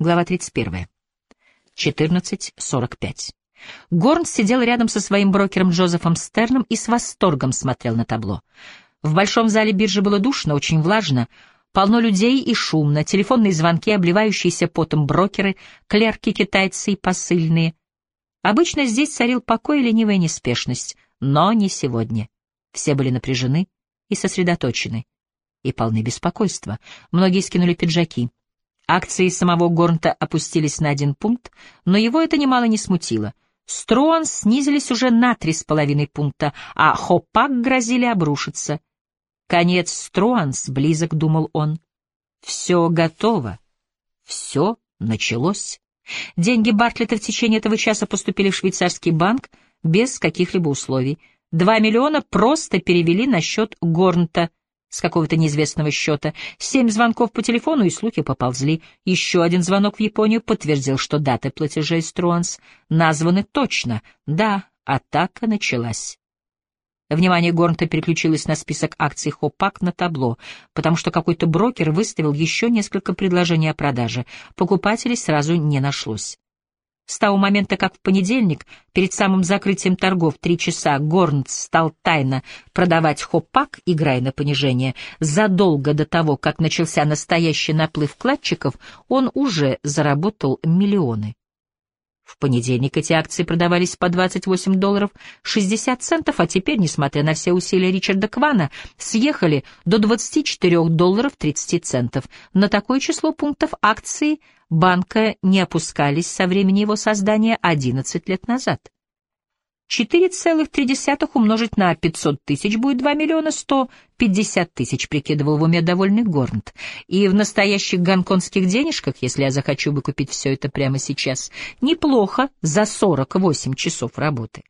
Глава 31. 14.45. Горн сидел рядом со своим брокером Джозефом Стерном и с восторгом смотрел на табло. В большом зале биржи было душно, очень влажно, полно людей и шумно, телефонные звонки, обливающиеся потом брокеры, клерки, китайцы и посыльные. Обычно здесь царил покой и ленивая неспешность, но не сегодня. Все были напряжены и сосредоточены, и полны беспокойства. Многие скинули пиджаки. Акции самого Горнта опустились на один пункт, но его это немало не смутило. Струан снизились уже на три с половиной пункта, а Хопак грозили обрушиться. Конец Струанс близок, думал он. Все готово. Все началось. Деньги Бартлета в течение этого часа поступили в швейцарский банк без каких-либо условий. Два миллиона просто перевели на счет Горнта — с какого-то неизвестного счета. Семь звонков по телефону, и слухи поползли. Еще один звонок в Японию подтвердил, что даты платежей Струанс названы точно. Да, атака началась. Внимание Горнта переключилось на список акций Хопак на табло, потому что какой-то брокер выставил еще несколько предложений о продаже. Покупателей сразу не нашлось. С того момента, как в понедельник, перед самым закрытием торгов три часа, Горнт стал тайно продавать хопак, играя на понижение, задолго до того, как начался настоящий наплыв вкладчиков, он уже заработал миллионы. В понедельник эти акции продавались по 28 долларов 60 центов, а теперь, несмотря на все усилия Ричарда Квана, съехали до 24 долларов 30 центов. На такое число пунктов акции банка не опускались со времени его создания 11 лет назад. 4,3 умножить на 500 тысяч будет 2 миллиона 150 тысяч, прикидывал в уме довольный Горнт. И в настоящих гонконгских денежках, если я захочу выкупить все это прямо сейчас, неплохо за 48 часов работы.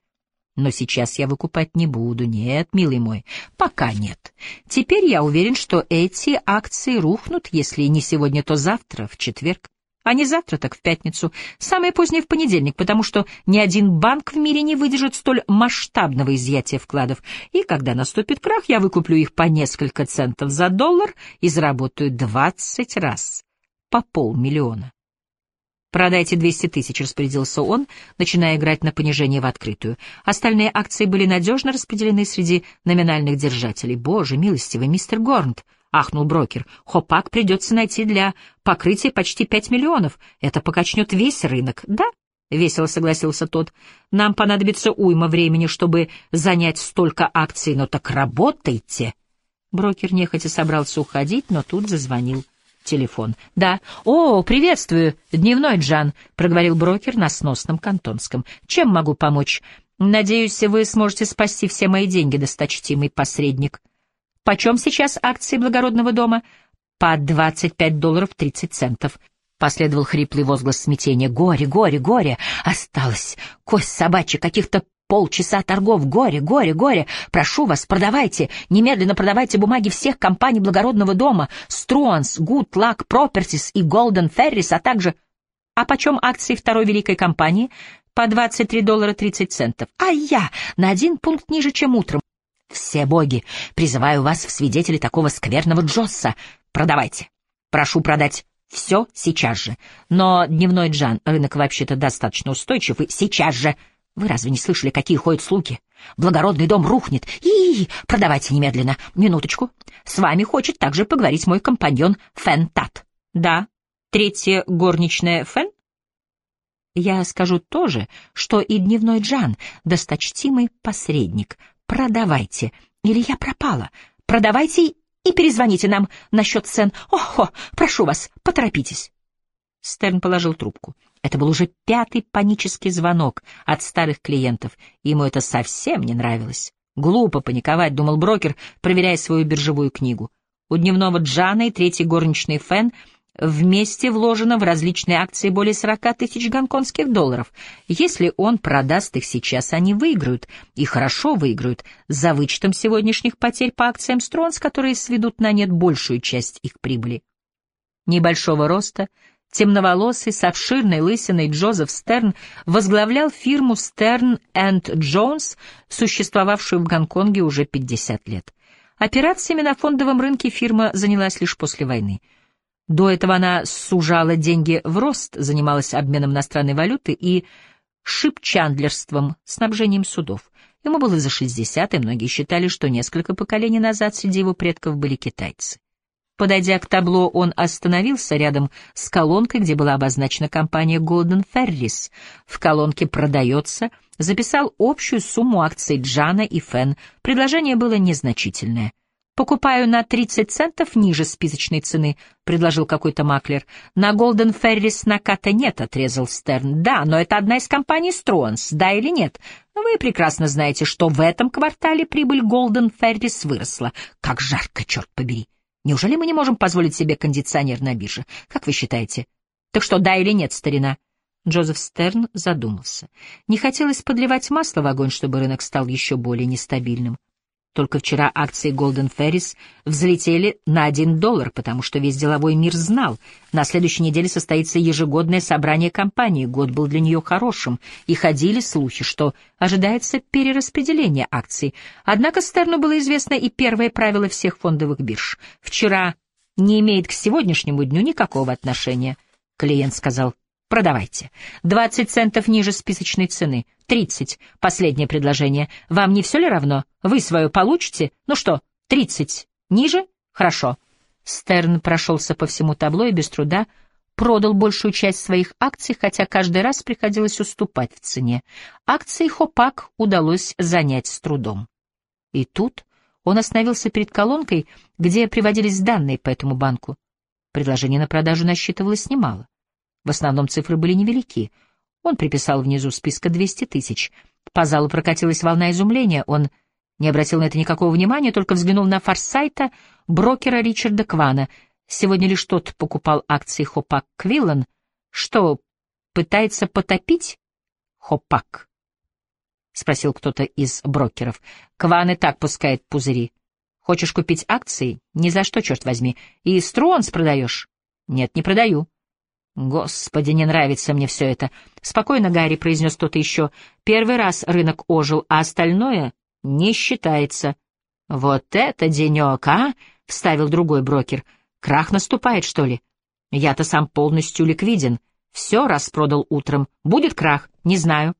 Но сейчас я выкупать не буду, нет, милый мой, пока нет. Теперь я уверен, что эти акции рухнут, если не сегодня, то завтра, в четверг. А не завтра, так в пятницу, самое позднее в понедельник, потому что ни один банк в мире не выдержит столь масштабного изъятия вкладов. И когда наступит крах, я выкуплю их по несколько центов за доллар и заработаю двадцать раз по полмиллиона. «Продайте 200 тысяч», — распорядился он, начиная играть на понижение в открытую. Остальные акции были надежно распределены среди номинальных держателей. «Боже, милостивый мистер Горнт!» — ахнул брокер. «Хопак придется найти для покрытия почти пять миллионов. Это покачнет весь рынок, да?» — весело согласился тот. «Нам понадобится уйма времени, чтобы занять столько акций, но так работайте!» Брокер нехотя собрался уходить, но тут зазвонил телефон. «Да. О, приветствую, дневной Джан», — проговорил брокер на сносном кантонском. «Чем могу помочь? Надеюсь, вы сможете спасти все мои деньги, досточтимый посредник». Почем сейчас акции благородного дома? По 25 долларов 30 центов. Последовал хриплый возглас смятения. Горе, горе, горе! Осталось кость собачья, каких-то полчаса торгов. Горе, горе, горе! Прошу вас, продавайте, немедленно продавайте бумаги всех компаний благородного дома. Струанс, Good Luck Properties и Golden Ferris, а также... А почем акции второй великой компании? По 23 доллара 30 центов. А я на один пункт ниже, чем утром. Все боги, призываю вас в свидетели такого скверного Джосса. Продавайте. Прошу продать все сейчас же. Но, дневной Джан, рынок вообще-то достаточно устойчив, и сейчас же... Вы разве не слышали, какие ходят слуги? Благородный дом рухнет. И, продавайте немедленно. Минуточку. С вами хочет также поговорить мой компаньон Фен Тат. Да. Третья горничная Фен? Я скажу то же, что и дневной Джан, досточтимый посредник. Продавайте, или я пропала. Продавайте и перезвоните нам насчет цен. Охо, прошу вас, поторопитесь. Стерн положил трубку. Это был уже пятый панический звонок от старых клиентов. Ему это совсем не нравилось. Глупо паниковать, думал брокер, проверяя свою биржевую книгу. У дневного Джана и третий горничный Фен Вместе вложено в различные акции более 40 тысяч гонконгских долларов. Если он продаст их сейчас, они выиграют, и хорошо выиграют, за вычетом сегодняшних потерь по акциям Стронс, которые сведут на нет большую часть их прибыли. Небольшого роста, темноволосый, с обширной лысиной Джозеф Стерн возглавлял фирму Стерн энд Джонс, существовавшую в Гонконге уже 50 лет. Операциями на фондовом рынке фирма занялась лишь после войны — До этого она сужала деньги в рост, занималась обменом иностранной валюты и шипчандлерством, снабжением судов. Ему было за 60, и многие считали, что несколько поколений назад среди его предков были китайцы. Подойдя к табло, он остановился рядом с колонкой, где была обозначена компания Golden Ferris. В колонке «Продается» записал общую сумму акций Джана и Фен. Предложение было незначительное. «Покупаю на 30 центов ниже списочной цены», — предложил какой-то маклер. «На Голден Феррис наката нет», — отрезал Стерн. «Да, но это одна из компаний Стронс, да или нет? Вы прекрасно знаете, что в этом квартале прибыль Голден Феррис выросла. Как жарко, черт побери! Неужели мы не можем позволить себе кондиционер на бирже? Как вы считаете? Так что, да или нет, старина?» Джозеф Стерн задумался. Не хотелось подливать масло в огонь, чтобы рынок стал еще более нестабильным. Только вчера акции Golden Ferris взлетели на один доллар, потому что весь деловой мир знал. На следующей неделе состоится ежегодное собрание компании. Год был для нее хорошим, и ходили слухи, что ожидается перераспределение акций. Однако Стерну было известно и первое правило всех фондовых бирж. Вчера не имеет к сегодняшнему дню никакого отношения. Клиент сказал Продавайте. Двадцать центов ниже списочной цены. Тридцать. Последнее предложение. Вам не все ли равно? Вы свое получите? Ну что, тридцать. Ниже? Хорошо. Стерн прошелся по всему табло и без труда продал большую часть своих акций, хотя каждый раз приходилось уступать в цене. Акции Хопак удалось занять с трудом. И тут он остановился перед колонкой, где приводились данные по этому банку. Предложений на продажу насчитывалось немало. В основном цифры были невелики. Он приписал внизу списка 200 тысяч. По залу прокатилась волна изумления. Он не обратил на это никакого внимания, только взглянул на форсайта брокера Ричарда Квана. Сегодня лишь тот покупал акции Хопак Квиллан. Что, пытается потопить Хопак? — спросил кто-то из брокеров. — Кван и так пускает пузыри. Хочешь купить акции? Ни за что, черт возьми. И Струонс продаешь? Нет, не продаю. «Господи, не нравится мне все это!» «Спокойно, Гарри», — произнес кто-то еще. «Первый раз рынок ожил, а остальное не считается». «Вот это денек, а!» — вставил другой брокер. «Крах наступает, что ли?» «Я-то сам полностью ликвиден. Все распродал утром. Будет крах? Не знаю».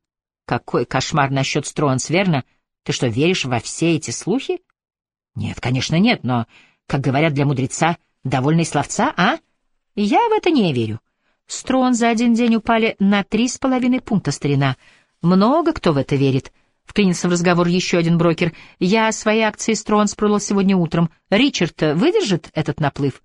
«Какой кошмар насчет Стронс, верно? Ты что, веришь во все эти слухи?» «Нет, конечно, нет, но, как говорят для мудреца, довольный словца, а?» «Я в это не верю». Строн за один день упали на три с половиной пункта старина. Много кто в это верит. Вклинился в разговор еще один брокер. Я свои акции Стронс продал сегодня утром. Ричард выдержит этот наплыв?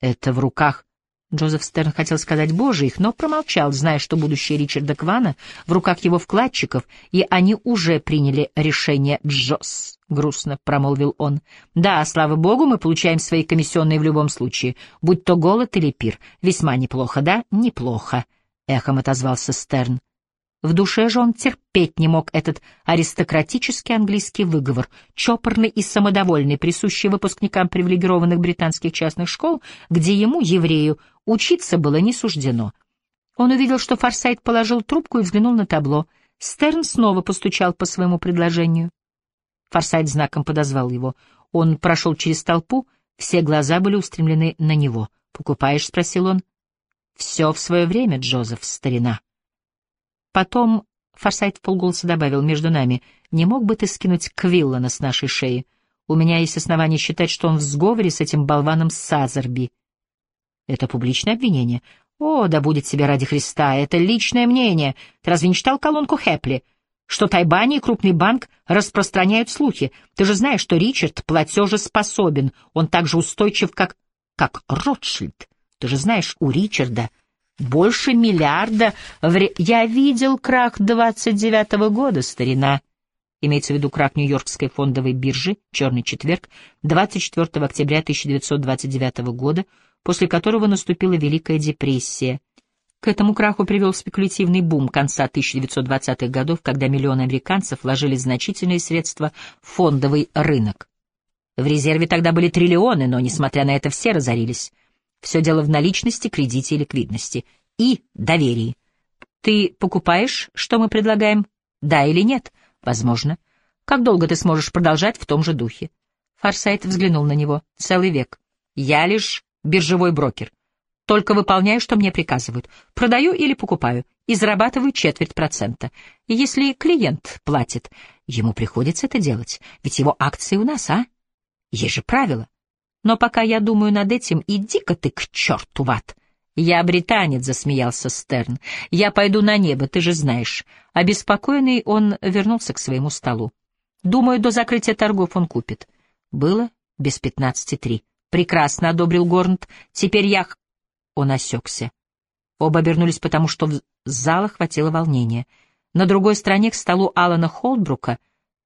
Это в руках Джозеф Стерн хотел сказать «боже их», но промолчал, зная, что будущее Ричарда Квана в руках его вкладчиков, и они уже приняли решение «Джос», — грустно промолвил он. «Да, слава богу, мы получаем свои комиссионные в любом случае, будь то голод или пир. Весьма неплохо, да? Неплохо», — эхом отозвался Стерн. В душе же он терпеть не мог этот аристократический английский выговор, чопорный и самодовольный, присущий выпускникам привилегированных британских частных школ, где ему, еврею, учиться было не суждено. Он увидел, что Форсайт положил трубку и взглянул на табло. Стерн снова постучал по своему предложению. Форсайт знаком подозвал его. Он прошел через толпу, все глаза были устремлены на него. «Покупаешь?» — спросил он. «Все в свое время, Джозеф, старина». Потом Форсайт в добавил между нами, «Не мог бы ты скинуть Квиллана с нашей шеи? У меня есть основания считать, что он в сговоре с этим болваном Сазерби». «Это публичное обвинение?» «О, да будет тебе ради Христа, это личное мнение. Ты разве не читал колонку Хэпли?» что Тайбани и крупный банк распространяют слухи. Ты же знаешь, что Ричард платежеспособен, он так же устойчив, как... как Ротшильд. Ты же знаешь, у Ричарда больше миллиарда в ре... Я видел крах 29-го года, старина. Имеется в виду крах Нью-Йоркской фондовой биржи, черный четверг, 24 октября 1929 года, после которого наступила Великая депрессия. К этому краху привел спекулятивный бум конца 1920-х годов, когда миллионы американцев вложили значительные средства в фондовый рынок. В резерве тогда были триллионы, но, несмотря на это, все разорились. Все дело в наличности, кредите и ликвидности. И доверии. Ты покупаешь, что мы предлагаем? Да или нет? Возможно. Как долго ты сможешь продолжать в том же духе? Фарсайт взглянул на него. Целый век. Я лишь биржевой брокер. Только выполняю, что мне приказывают. Продаю или покупаю, и зарабатываю четверть процента. И если клиент платит, ему приходится это делать, ведь его акции у нас, а? Есть же правила. Но пока я думаю над этим, иди-ка ты к черту в ад. «Я британец», — засмеялся Стерн. «Я пойду на небо, ты же знаешь». Обеспокоенный он вернулся к своему столу. «Думаю, до закрытия торгов он купит». Было без пятнадцати три. «Прекрасно», — одобрил Горнт. «Теперь я...» Он осекся. Оба обернулись, потому что в зала хватило волнения. На другой стороне к столу Алана Холдбрука,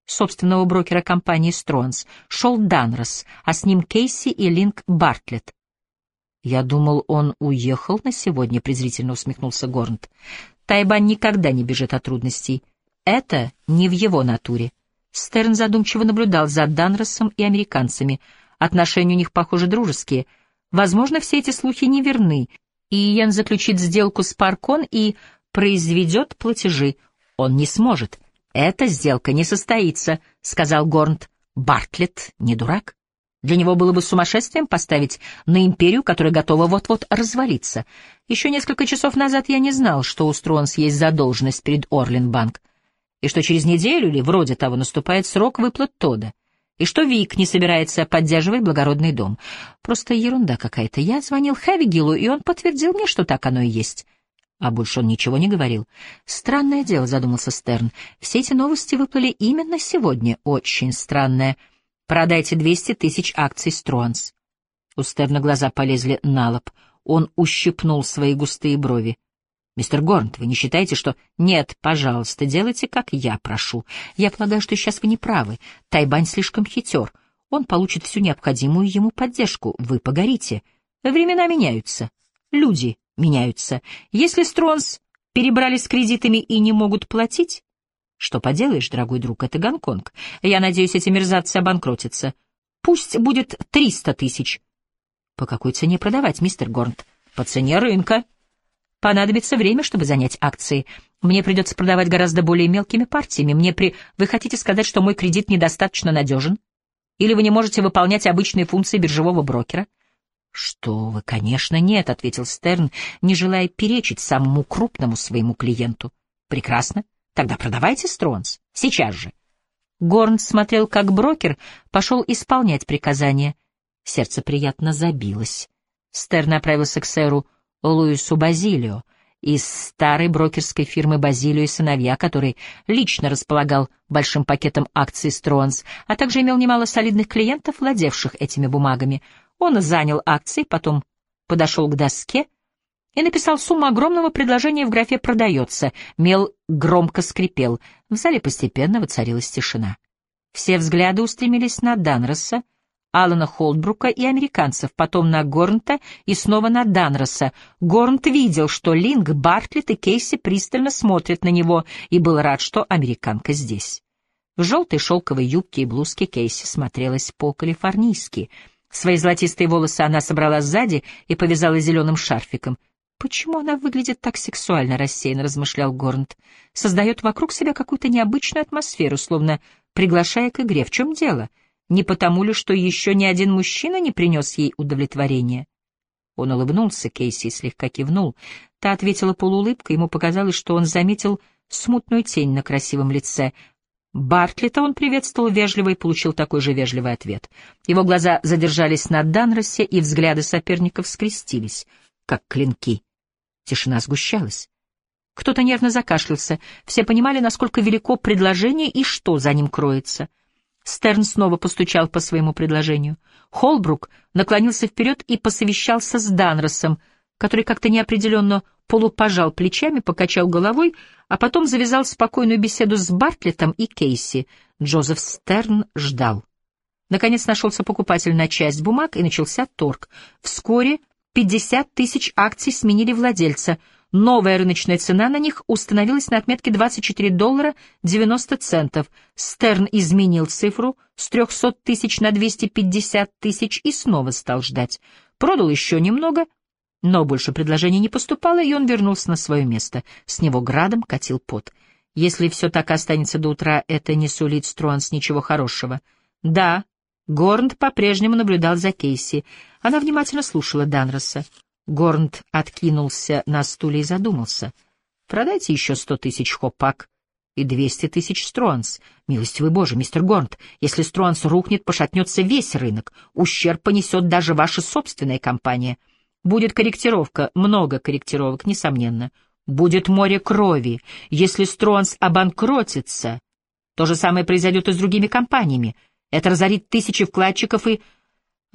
собственного брокера компании «Стронс», шел Данрос, а с ним Кейси и Линк Бартлетт. «Я думал, он уехал на сегодня», — презрительно усмехнулся Горнт. «Тайбан никогда не бежит от трудностей. Это не в его натуре». Стерн задумчиво наблюдал за Данросом и американцами. Отношения у них, похоже, дружеские. Возможно, все эти слухи неверны, и Иен заключит сделку с Паркон и произведет платежи. Он не сможет. «Эта сделка не состоится», — сказал Горнт. «Бартлетт не дурак». Для него было бы сумасшествием поставить на империю, которая готова вот-вот развалиться. Еще несколько часов назад я не знал, что у Стронс есть задолженность перед Орлинбанк, и что через неделю или вроде того наступает срок выплат Тода, и что Вик не собирается поддерживать благородный дом. Просто ерунда какая-то. Я звонил Хэвигилу, и он подтвердил мне, что так оно и есть. А больше он ничего не говорил. Странное дело, задумался Стерн. Все эти новости выплыли именно сегодня. Очень странное. Продайте 200 тысяч акций Стронс. У Стерна глаза полезли на лоб. Он ущипнул свои густые брови. «Мистер Горнт, вы не считаете, что...» «Нет, пожалуйста, делайте, как я прошу. Я полагаю, что сейчас вы не правы. Тайбань слишком хитер. Он получит всю необходимую ему поддержку. Вы погорите. Времена меняются. Люди меняются. Если Стронс перебрали с кредитами и не могут платить, что поделаешь, дорогой друг, это Гонконг. Я надеюсь, эти мерзавцы обанкротятся. Пусть будет триста тысяч. По какой цене продавать, мистер Горнт? По цене рынка. Понадобится время, чтобы занять акции. Мне придется продавать гораздо более мелкими партиями. Мне при... Вы хотите сказать, что мой кредит недостаточно надежен? Или вы не можете выполнять обычные функции биржевого брокера? Что вы, конечно, нет, — ответил Стерн, не желая перечить самому крупному своему клиенту. Прекрасно. Тогда продавайте Стронс. Сейчас же. Горн смотрел, как брокер пошел исполнять приказание. Сердце приятно забилось. Стер направился к сэру Луису Базилио из старой брокерской фирмы «Базилио и сыновья», который лично располагал большим пакетом акций Стронс, а также имел немало солидных клиентов, владевших этими бумагами. Он занял акции, потом подошел к доске и написал сумму огромного предложения в графе «Продается». Мел громко скрипел. В зале постепенно воцарилась тишина. Все взгляды устремились на Данроса, Алана Холдбрука и американцев, потом на Горнта и снова на Данроса. Горнт видел, что Линг, Бартлетт и Кейси пристально смотрят на него и был рад, что американка здесь. В желтой шелковой юбке и блузке Кейси смотрелась по-калифорнийски. Свои золотистые волосы она собрала сзади и повязала зеленым шарфиком. «Почему она выглядит так сексуально?» — рассеянно размышлял Горнт. «Создает вокруг себя какую-то необычную атмосферу, словно приглашая к игре. В чем дело? Не потому ли, что еще ни один мужчина не принес ей удовлетворения?» Он улыбнулся, Кейси слегка кивнул. Та ответила полуулыбкой, ему показалось, что он заметил смутную тень на красивом лице. Бартлета он приветствовал вежливо и получил такой же вежливый ответ. Его глаза задержались на Данросе, и взгляды соперников скрестились — как клинки. Тишина сгущалась. Кто-то нервно закашлялся. Все понимали, насколько велико предложение и что за ним кроется. Стерн снова постучал по своему предложению. Холбрук наклонился вперед и посовещался с Данросом, который как-то неопределенно полупожал плечами, покачал головой, а потом завязал спокойную беседу с Бартлетом и Кейси. Джозеф Стерн ждал. Наконец нашелся покупатель на часть бумаг, и начался торг. Вскоре 50 тысяч акций сменили владельца. Новая рыночная цена на них установилась на отметке 24 доллара 90 центов. Стерн изменил цифру с 300 тысяч на 250 тысяч и снова стал ждать. Продал еще немного, но больше предложений не поступало, и он вернулся на свое место. С него градом катил пот. Если все так останется до утра, это не сулит Струанс ничего хорошего. Да, Горнт по-прежнему наблюдал за Кейси. Она внимательно слушала Данроса. Горнт откинулся на стуле и задумался. «Продайте еще сто тысяч хопак и двести тысяч стронс. Милостивый Боже, мистер Горнт, если стронс рухнет, пошатнется весь рынок. Ущерб понесет даже ваша собственная компания. Будет корректировка, много корректировок, несомненно. Будет море крови. Если стронс обанкротится, то же самое произойдет и с другими компаниями. Это разорит тысячи вкладчиков и...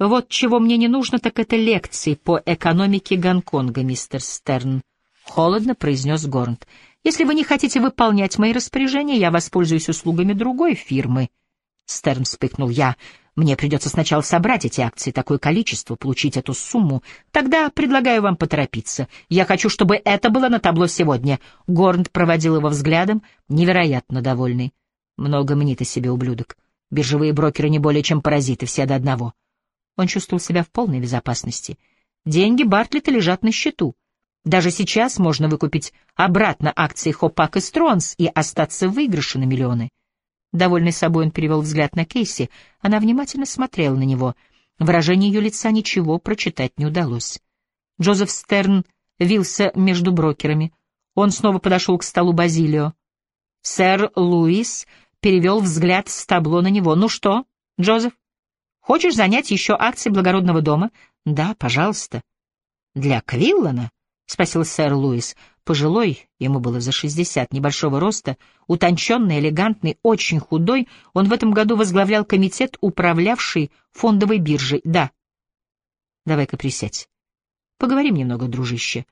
Вот чего мне не нужно, так это лекции по экономике Гонконга, мистер Стерн. Холодно произнес Горнт. Если вы не хотите выполнять мои распоряжения, я воспользуюсь услугами другой фирмы. Стерн вспыхнул. Я... Мне придется сначала собрать эти акции, такое количество, получить эту сумму. Тогда предлагаю вам поторопиться. Я хочу, чтобы это было на табло сегодня. Горнт проводил его взглядом, невероятно довольный. Много мнит о себе ублюдок. Биржевые брокеры не более чем паразиты, все до одного. Он чувствовал себя в полной безопасности. Деньги Бартлета лежат на счету. Даже сейчас можно выкупить обратно акции Хопак и Стронс и остаться в выигрыше на миллионы. Довольный собой он перевел взгляд на Кейси. Она внимательно смотрела на него. Выражение ее лица ничего прочитать не удалось. Джозеф Стерн вился между брокерами. Он снова подошел к столу Базилио. Сэр Луис перевел взгляд с табло на него. «Ну что, Джозеф, хочешь занять еще акции благородного дома?» «Да, пожалуйста». «Для Квиллана?» — спросил сэр Луис. Пожилой, ему было за шестьдесят, небольшого роста, утонченный, элегантный, очень худой, он в этом году возглавлял комитет, управлявший фондовой биржей. «Да». «Давай-ка присядь. Поговорим немного, дружище.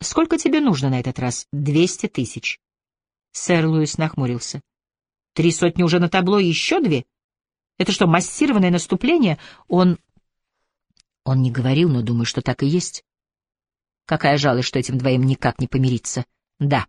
Сколько тебе нужно на этот раз? Двести тысяч». Сэр Луис нахмурился. Три сотни уже на табло еще две? Это что, массированное наступление? Он... Он не говорил, но думаю, что так и есть. Какая жалость, что этим двоим никак не помириться. Да.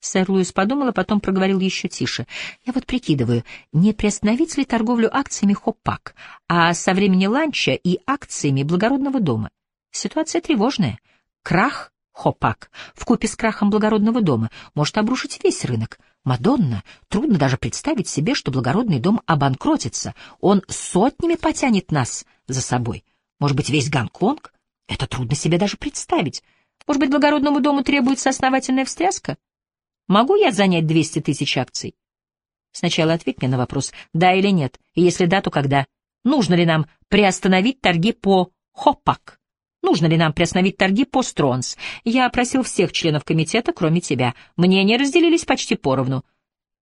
Сэр Луис подумал, а потом проговорил еще тише. Я вот прикидываю, не приостановить ли торговлю акциями Хопак, а со времени ланча и акциями благородного дома. Ситуация тревожная. Крах Хопак в купе с крахом благородного дома может обрушить весь рынок. Мадонна, трудно даже представить себе, что благородный дом обанкротится. Он сотнями потянет нас за собой. Может быть, весь Гонконг? Это трудно себе даже представить. Может быть, благородному дому требуется основательная встряска? Могу я занять 200 тысяч акций? Сначала ответь мне на вопрос, да или нет, и если да, то когда? Нужно ли нам приостановить торги по Хопак? Нужно ли нам приостановить торги по Стронс? Я опросил всех членов комитета, кроме тебя. Мнения разделились почти поровну.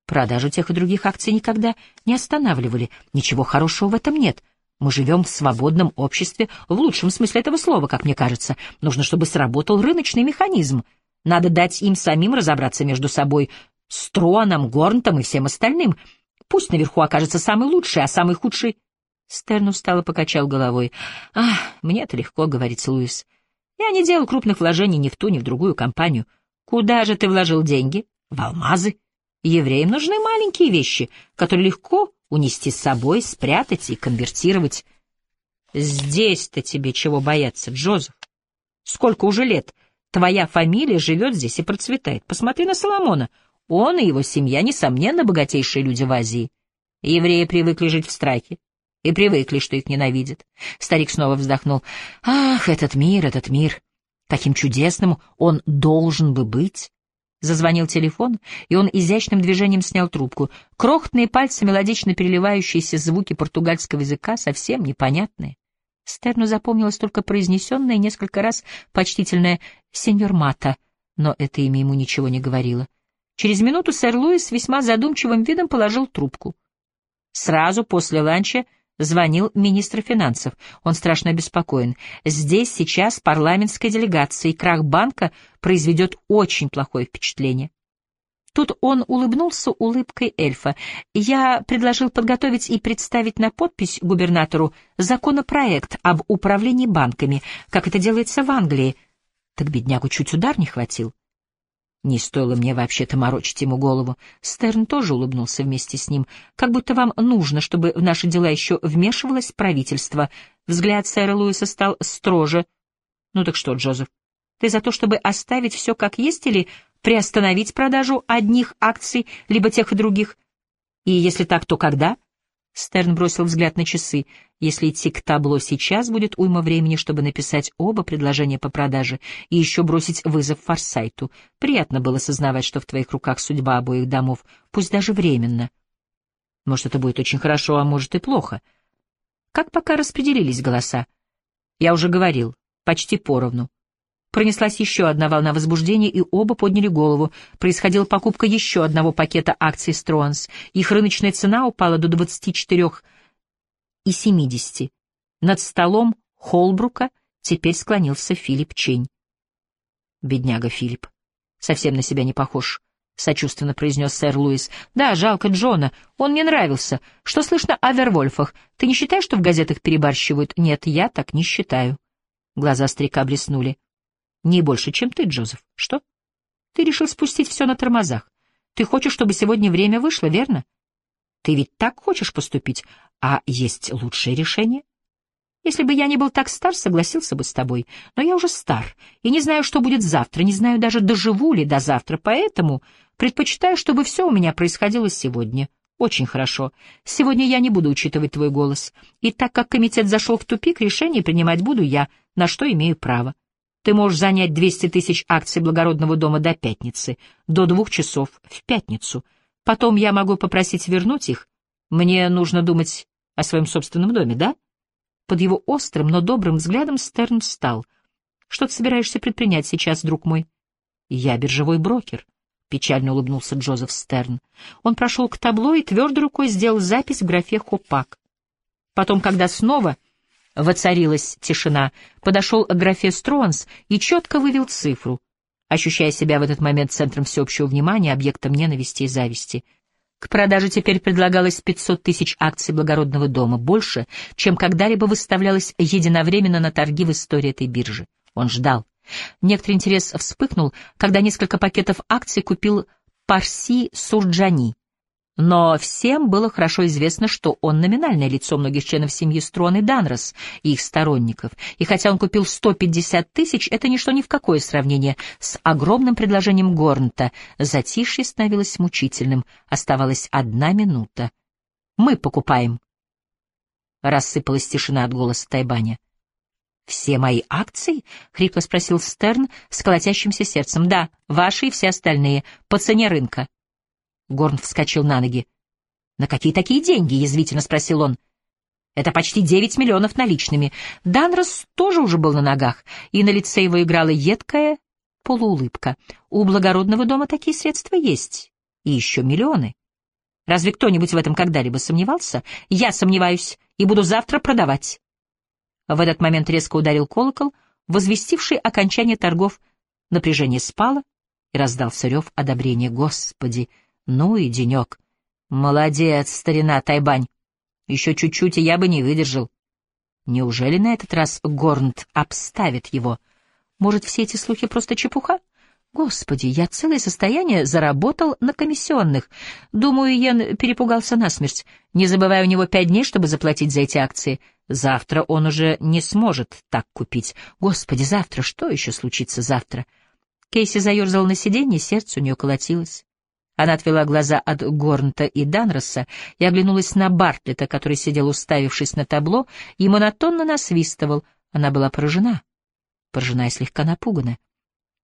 Продажу тех и других акций никогда не останавливали. Ничего хорошего в этом нет. Мы живем в свободном обществе, в лучшем смысле этого слова, как мне кажется. Нужно, чтобы сработал рыночный механизм. Надо дать им самим разобраться между собой, с Троаном, Горнтом и всем остальным. Пусть наверху окажется самый лучший, а самый худший Стерн устало покачал головой. «Ах, мне это легко», — говорит Луис. «Я не делал крупных вложений ни в ту, ни в другую компанию. Куда же ты вложил деньги? В алмазы. Евреям нужны маленькие вещи, которые легко унести с собой, спрятать и конвертировать. Здесь-то тебе чего бояться, Джозеф? Сколько уже лет твоя фамилия живет здесь и процветает? Посмотри на Соломона. Он и его семья, несомненно, богатейшие люди в Азии. Евреи привыкли жить в страхе и привыкли, что их ненавидят. Старик снова вздохнул. «Ах, этот мир, этот мир! Каким чудесным он должен бы быть!» Зазвонил телефон, и он изящным движением снял трубку. Крохотные пальцы, мелодично переливающиеся звуки португальского языка, совсем непонятные. Стерну запомнилось только произнесенное несколько раз почтительное «сеньор Мата», но это имя ему ничего не говорило. Через минуту сэр Луис весьма задумчивым видом положил трубку. Сразу после ланча Звонил министр финансов. Он страшно обеспокоен. Здесь сейчас парламентская делегация, и крах банка произведет очень плохое впечатление. Тут он улыбнулся улыбкой эльфа. Я предложил подготовить и представить на подпись губернатору законопроект об управлении банками, как это делается в Англии. Так беднягу чуть удар не хватил. Не стоило мне вообще-то морочить ему голову. Стерн тоже улыбнулся вместе с ним. Как будто вам нужно, чтобы в наши дела еще вмешивалось правительство. Взгляд сэра Луиса стал строже. Ну так что, Джозеф, ты за то, чтобы оставить все как есть или приостановить продажу одних акций, либо тех и других? И если так, то когда? Стерн бросил взгляд на часы. Если идти к табло сейчас, будет уйма времени, чтобы написать оба предложения по продаже и еще бросить вызов Форсайту. Приятно было сознавать, что в твоих руках судьба обоих домов, пусть даже временно. Может, это будет очень хорошо, а может и плохо. Как пока распределились голоса? Я уже говорил, почти поровну. Пронеслась еще одна волна возбуждения, и оба подняли голову. Происходила покупка еще одного пакета акций Стронс. Их рыночная цена упала до 24 и 70. Над столом Холбрука теперь склонился Филипп Чень. Бедняга Филипп. Совсем на себя не похож. — сочувственно произнес сэр Луис. — Да, жалко Джона. Он мне нравился. Что слышно о Вервольфах? Ты не считаешь, что в газетах перебарщивают? Нет, я так не считаю. Глаза старика блеснули. Не больше, чем ты, Джозеф. Что? Ты решил спустить все на тормозах. Ты хочешь, чтобы сегодня время вышло, верно? Ты ведь так хочешь поступить, а есть лучшее решение? Если бы я не был так стар, согласился бы с тобой. Но я уже стар, и не знаю, что будет завтра, не знаю даже, доживу ли до завтра, поэтому предпочитаю, чтобы все у меня происходило сегодня. Очень хорошо. Сегодня я не буду учитывать твой голос. И так как комитет зашел в тупик, решение принимать буду я, на что имею право. Ты можешь занять 200 тысяч акций благородного дома до пятницы, до двух часов в пятницу. Потом я могу попросить вернуть их. Мне нужно думать о своем собственном доме, да? Под его острым, но добрым взглядом Стерн встал. Что ты собираешься предпринять сейчас, друг мой? Я биржевой брокер. — печально улыбнулся Джозеф Стерн. Он прошел к табло и твердой рукой сделал запись в графе «Хопак». Потом, когда снова Воцарилась тишина. Подошел к графе Стронс и четко вывел цифру, ощущая себя в этот момент центром всеобщего внимания, объектом ненависти и зависти. К продаже теперь предлагалось 500 тысяч акций благородного дома, больше, чем когда-либо выставлялось единовременно на торги в истории этой биржи. Он ждал. Некоторый интерес вспыхнул, когда несколько пакетов акций купил Парси Сурджани, но всем было хорошо известно, что он номинальное лицо многих членов семьи Строн и Данрос и их сторонников, и хотя он купил 150 тысяч, это ничто ни в какое сравнение с огромным предложением Горнта. Затишье становилось мучительным, оставалась одна минута. «Мы покупаем», — рассыпалась тишина от голоса Тайбаня. «Все мои акции?» — хрипло спросил Стерн с колотящимся сердцем. «Да, ваши и все остальные, по цене рынка». Горн вскочил на ноги. «На какие такие деньги?» — язвительно спросил он. «Это почти девять миллионов наличными». Данрос тоже уже был на ногах, и на лице его играла едкая полуулыбка. «У благородного дома такие средства есть. И еще миллионы. Разве кто-нибудь в этом когда-либо сомневался? Я сомневаюсь и буду завтра продавать». В этот момент резко ударил колокол, возвестивший окончание торгов. Напряжение спало, и раздался рев одобрения. «Господи!» Ну и денек. Молодец, старина Тайбань. Еще чуть-чуть, и я бы не выдержал. Неужели на этот раз Горнт обставит его? Может, все эти слухи просто чепуха? Господи, я целое состояние заработал на комиссионных. Думаю, Йен перепугался насмерть. Не забывая у него пять дней, чтобы заплатить за эти акции. Завтра он уже не сможет так купить. Господи, завтра, что еще случится завтра? Кейси заерзал на сиденье, сердце у нее колотилось. Она отвела глаза от Горнта и Данроса и оглянулась на Бартлета, который сидел уставившись на табло и монотонно насвистывал. Она была поражена, поражена и слегка напугана.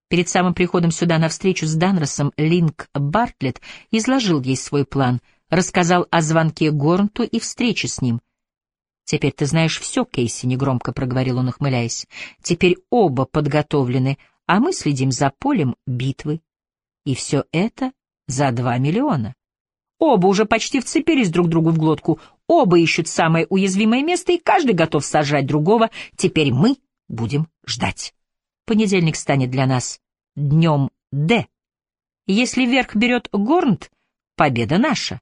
Перед самым приходом сюда на встречу с Данросом Линк Бартлетт изложил ей свой план, рассказал о звонке Горнту и встрече с ним. «Теперь ты знаешь все, Кейси», — негромко проговорил он, ухмыляясь. «Теперь оба подготовлены, а мы следим за полем битвы. И все это за два миллиона. Оба уже почти вцепились друг другу в глотку, оба ищут самое уязвимое место, и каждый готов сажать другого. Теперь мы будем ждать. Понедельник станет для нас днем Д. Если верх берет Горнт, победа наша.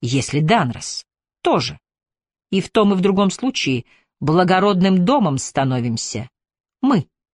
Если Данрос, тоже. И в том и в другом случае благородным домом становимся мы.